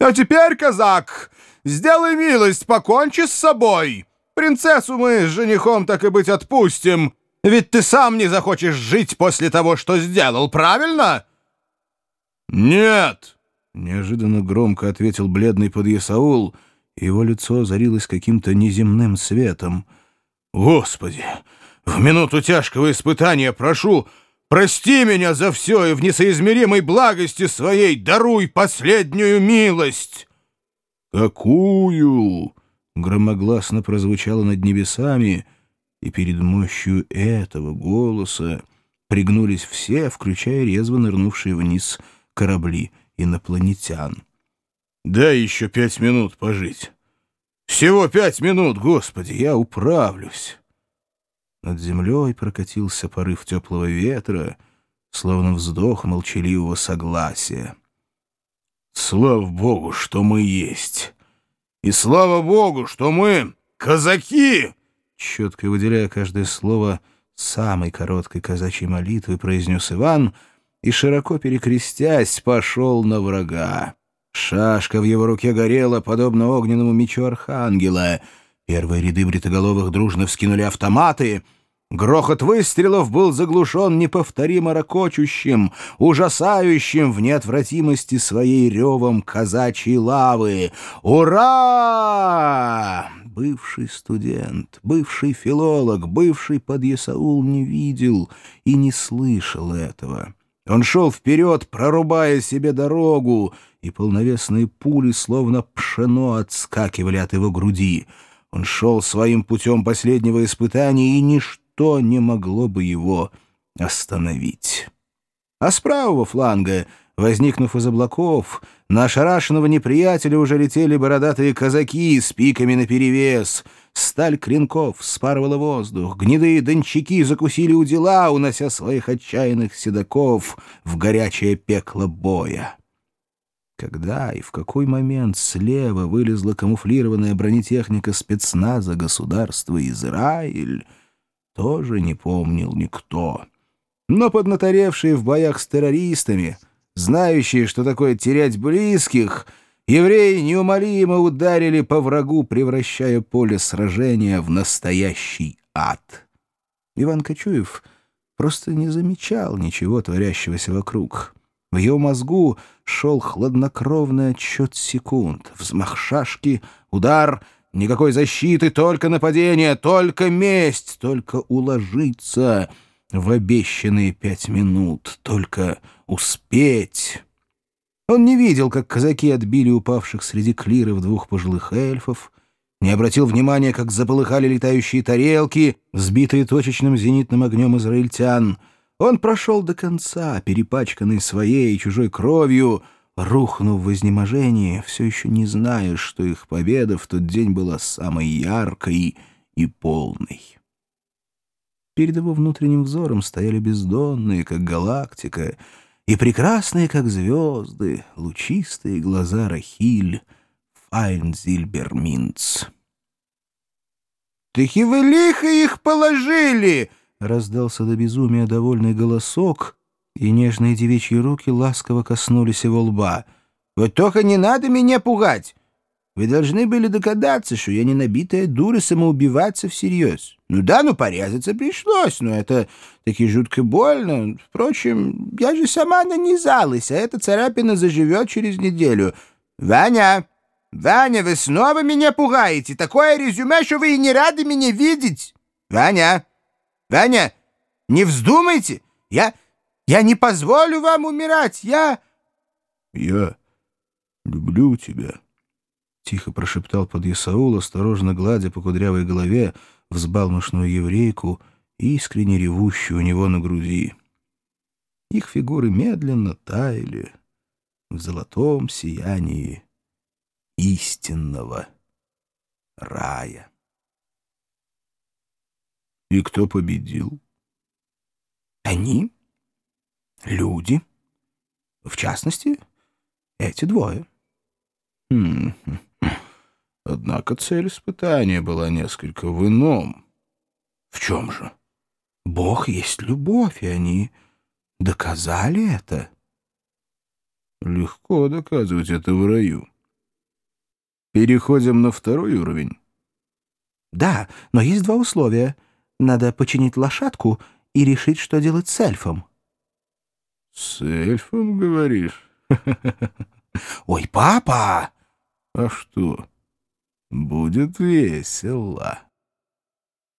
А теперь, казак, сделай милость, покончи с собой. Принцессу мы с женихом так и быть отпустим, ведь ты сам не захочешь жить после того, что сделал, правильно?» «Нет!» — неожиданно громко ответил бледный подъясаул, его лицо озарилось каким-то неземным светом. «Господи! В минуту тяжкого испытания прошу, прости меня за все и в несоизмеримой благости своей даруй последнюю милость!» «Какую?» — громогласно прозвучало над небесами, и перед мощью этого голоса пригнулись все, включая резво нырнувшие вниз корабли инопланетян. «Дай еще пять минут пожить. Всего пять минут, Господи, я управлюсь». Над землей прокатился порыв теплого ветра, словно вздох молчаливого согласия. «Слава Богу, что мы есть! И слава Богу, что мы казаки!» Четко выделяя каждое слово самой короткой казачьей молитвы, произнес Иван и, широко перекрестясь, пошел на врага. Шашка в его руке горела, подобно огненному мечу архангела. Первые ряды бритоголовых дружно вскинули автоматы — Грохот выстрелов был заглушен неповторимо ракочущим, ужасающим в неотвратимости своей ревом казачьей лавы. «Ура!» Бывший студент, бывший филолог, бывший подъясаул не видел и не слышал этого. Он шел вперед, прорубая себе дорогу, и полновесные пули, словно пшено, отскакивали от его груди. Он шел своим путем последнего испытания, и ничто не могло бы его остановить. А с правого фланга, возникнув из облаков, на ошарашенного неприятеля уже летели бородатые казаки с пиками наперевес. Сталь клинков спарывала воздух, гнедые дончаки закусили у дела, унося своих отчаянных седаков в горячее пекло боя. Когда и в какой момент слева вылезла камуфлированная бронетехника спецназа государства Израиль — тоже не помнил никто. Но поднаторевшие в боях с террористами, знающие, что такое терять близких, евреи неумолимо ударили по врагу, превращая поле сражения в настоящий ад. Иван Кочуев просто не замечал ничего творящегося вокруг. В его мозгу шел хладнокровный отсчет секунд. Взмах шашки, удар — Никакой защиты, только нападение, только месть, только уложиться в обещанные пять минут, только успеть. Он не видел, как казаки отбили упавших среди клиров двух пожилых эльфов, не обратил внимания, как заполыхали летающие тарелки, сбитые точечным зенитным огнем израильтян. Он прошел до конца, перепачканный своей и чужой кровью, рухнув в изнеможении, все еще не зная, что их победа в тот день была самой яркой и полной. Перед его внутренним взором стояли бездонные, как галактика, и прекрасные, как звезды, лучистые глаза Рахиль Файнзильберминц. «Таки вы лихо их положили!» — раздался до безумия довольный голосок, и нежные девичьи руки ласково коснулись его лба. «Вот только не надо меня пугать! Вы должны были догадаться, что я не набитая дура самоубиваться всерьез. Ну да, ну порезаться пришлось, но это таки жутко больно. Впрочем, я же сама нанизалась, а эта царапина заживет через неделю. Ваня! Ваня, вы снова меня пугаете! Такое резюме, что вы и не рады меня видеть! Ваня! Ваня, не вздумайте! Я... Я не позволю вам умирать! Я...» «Я люблю тебя», — тихо прошептал подъясаул, осторожно гладя по кудрявой голове взбалмошную еврейку, искренне ревущую у него на груди. Их фигуры медленно таяли в золотом сиянии истинного рая. «И кто победил?» «Они?» люди. В частности, эти двое. Хм, однако цель испытания была несколько в ином. В чем же? Бог есть любовь, и они доказали это. Легко доказывать это в раю. Переходим на второй уровень. Да, но есть два условия. Надо починить лошадку и решить, что делать с эльфом. С эльфом, говоришь? Ой, папа! А что? Будет весело.